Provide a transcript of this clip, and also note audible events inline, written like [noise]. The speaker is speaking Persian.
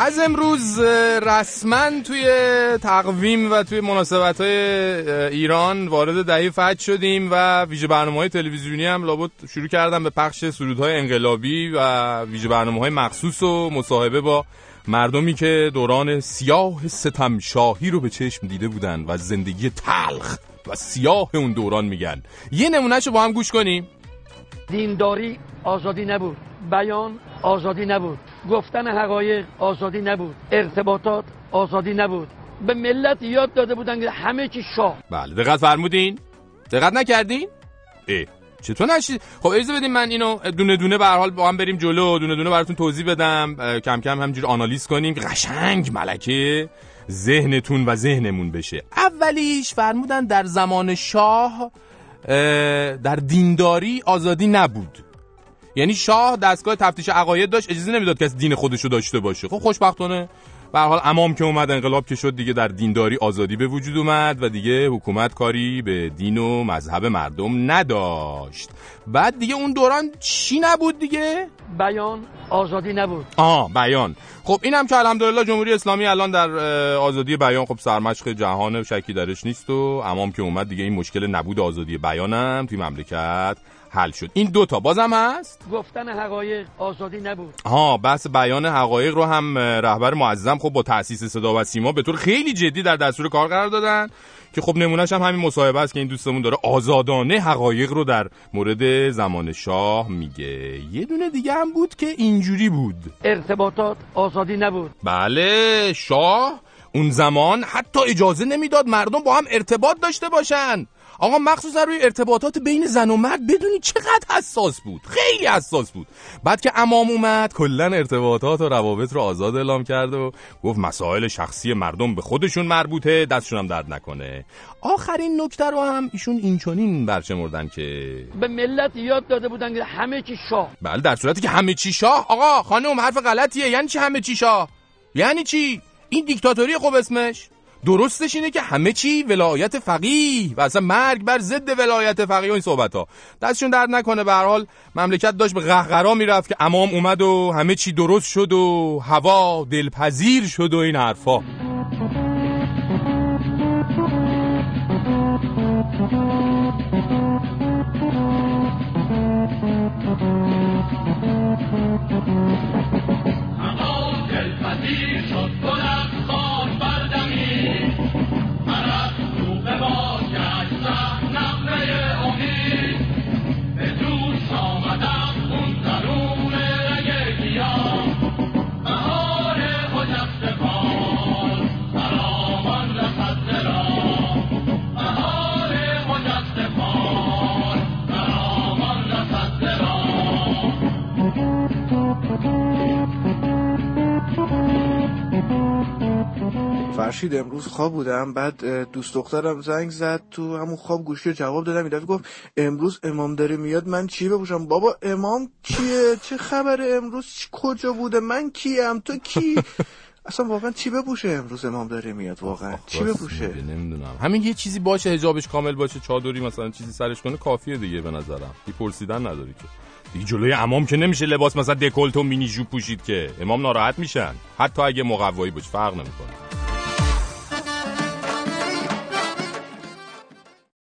از امروز رسما توی تقویم و توی مناسبت های ایران وارد دهی فج شدیم و ویژه برنامه های تلویزیونی هم لابد شروع کردم به پخش سرودهای انقلابی و ویژه برنامه های مخصوص و مصاحبه با مردمی که دوران سیاه ستم شاهی رو به چشم دیده بودن و زندگی تلخ و سیاه اون دوران میگن. یه نمونهشو با هم گوش کنیم. دینداری آزادی نبود. بیان آزادی نبود. گفتن حقایق آزادی نبود. ارتباطات آزادی نبود. به ملت یاد داده بودن که همه چی شاه. بله. دقت فرمودین؟ دقت نکردین؟ اه چطور نشید خب اجازه بدیم من اینو دونه دونه به حال با هم بریم جلو. دونه دونه براتون توضیح بدم. کم کم همجور آنالیز کنیم. قشنگ ملکه. ذهنتون و ذهنمون بشه. اولیش فرمودن در زمان شاه در دینداری آزادی نبود. یعنی شاه دستگاه تفتیش عقاید داشت اجازه نمی‌داد کسی دین خودشو داشته باشه. خب خوشبختانه. به حال امام که اومد انقلاب که شد دیگه در دینداری آزادی به وجود اومد و دیگه حکومت کاری به دین و مذهب مردم نداشت. بعد دیگه اون دوران چی نبود دیگه؟ بیان آزادی نبود. آه بیان. خب اینم که الحمدلله جمهوری اسلامی الان در آزادی بیان خب سرمشق جهان شکی درش نیست و امام که اومد دیگه این مشکل نبود آزادی بیانم توی مملکت حل شد. این دوتا بازم هست؟ گفتن حقایق آزادی نبود. ها بحث بیان حقایق رو هم رهبر معظم خب با تاسیس صدا و سیما به طور خیلی جدی در دستور کار قرار دادن. که خب نمونهش هم همین مصاحبه است که این دوستمون داره آزادانه حقایق رو در مورد زمان شاه میگه. یه دونه دیگه هم بود که اینجوری بود. ارتباطات آزادی نبود. بله شاه اون زمان حتی اجازه نمی‌داد مردم با هم ارتباط داشته باشن. آقا مخصوصا روی ارتباطات بین زن و مرد بدونی چقدر حساس بود. خیلی حساس بود. بعد که امام اومد کلا ارتباطات و روابط رو آزاد اعلام کرد و گفت مسائل شخصی مردم به خودشون مربوطه دستشون هم درد نکنه. آخرین نکته رو هم ایشون اینچنین برچمردن که به ملت یاد داده بودن که همه چی شاه. بله در صورتی که همه چی شاه. آقا خانم حرف غلطیه. یعنی چی همه چی شاه؟ یعنی چی؟ این دیکتاتوری خوب اسمش. درستش اینه که همه چی ولایت فقیه و اصلا مرگ بر ضد ولایت فقیه و این صحبت ها دستشون درد نکنه. به حال مملکت داشت به قهقرا می‌رفت که امام اومد و همه چی درست شد و هوا دلپذیر شد و این حرفا فرشید امروز خواب بودم بعد دوست دخترم زنگ زد تو همون خواب گوشی جواب دادم این گفت امروز امام داره میاد من چی بپوشم؟ بابا امام کیه چه خبره؟ امروز کجا بوده؟ من کیم؟ تو کی؟ [laughs] اصلا واقعا چی بپوشه امروز امام داره میاد واقعا؟ چی بپوشه؟ نمی‌دونم. همین یه چیزی باشه حجابش کامل باشه چادری مثلا چیزی سرش کنه کافیه دیگه به نظرم. بی پرسیدن نداری که. دیگه جلوی امام که نمیشه لباس مثلا دکولت و مینی جو پوشید که. امام ناراحت میشن. حتی اگه مقوایی باشه فرق نمی‌کنه.